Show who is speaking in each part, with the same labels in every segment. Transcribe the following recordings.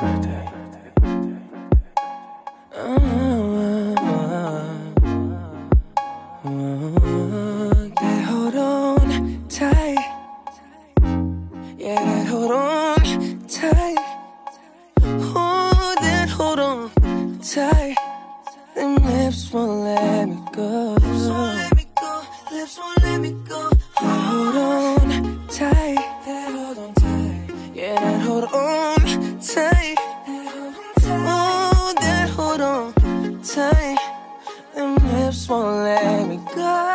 Speaker 1: That hold on tight. Yeah, that hold on tight. Oh, that hold on tight. Them. Lips won't let me go. Won't let me go.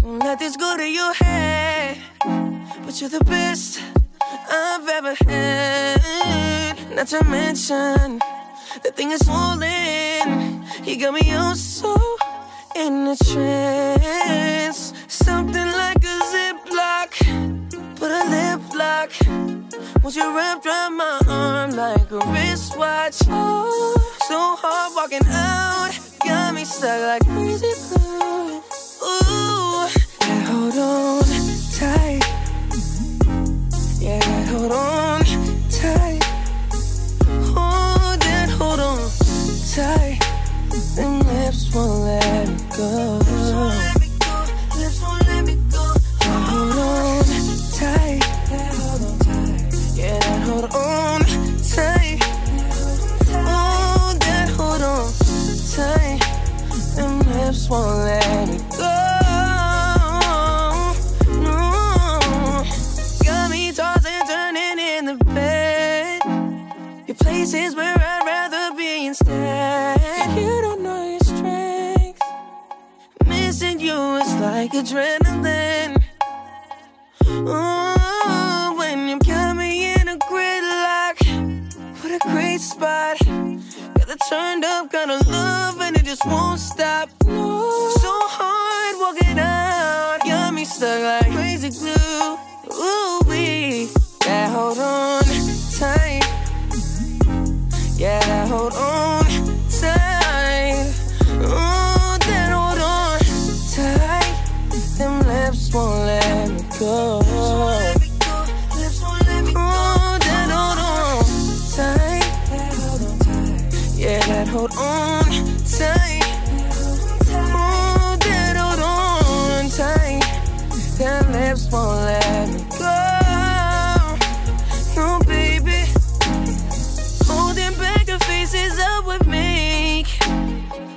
Speaker 1: Don't let this go to your head. But you're the best I've ever had. Not to mention, the thing is swollen. You got me on so in a trance. Wrapped around my arm like a wristwatch. So hard walking out, got me stuck like crazy glue. Like adrenaline. Oh, when you got me in a gridlock. What a great spot. Got the turned up kind of love and it just won't stop. So hard walking out. Got me stuck like crazy glue. Ooh, we. Yeah, hold on tight. Yeah, hold on hold on tight. Oh, that hold on tight. Them lips won't let me go. No, baby. Holding back the faces up with me.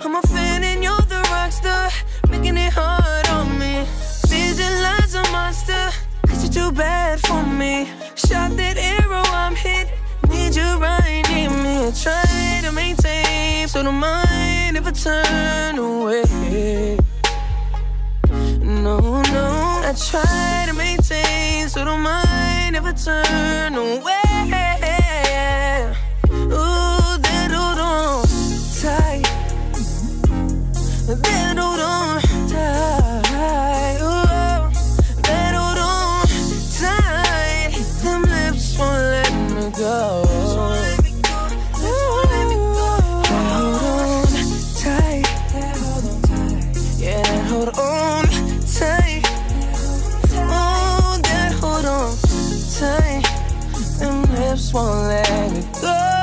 Speaker 1: I'm a fan and you're the rock star. Making it hard on me. Visualize a monster. Cause you're too bad for me. Shot that arrow, I'm hit. Need you right don't mind if I turn away. No, no. I try to maintain. So don't mind if I turn away. swollen. Good.